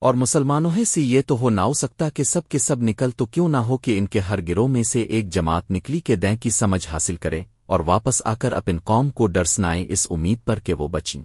اور مسلمانوں سے یہ تو ہو نہ ہو سکتا کہ سب کے سب نکل تو کیوں نہ ہو کہ ان کے ہر گروہ میں سے ایک جماعت نکلی کے دیں کی سمجھ حاصل کرے اور واپس آ کر اپن قوم کو ڈرسنائیں اس امید پر کہ وہ بچیں۔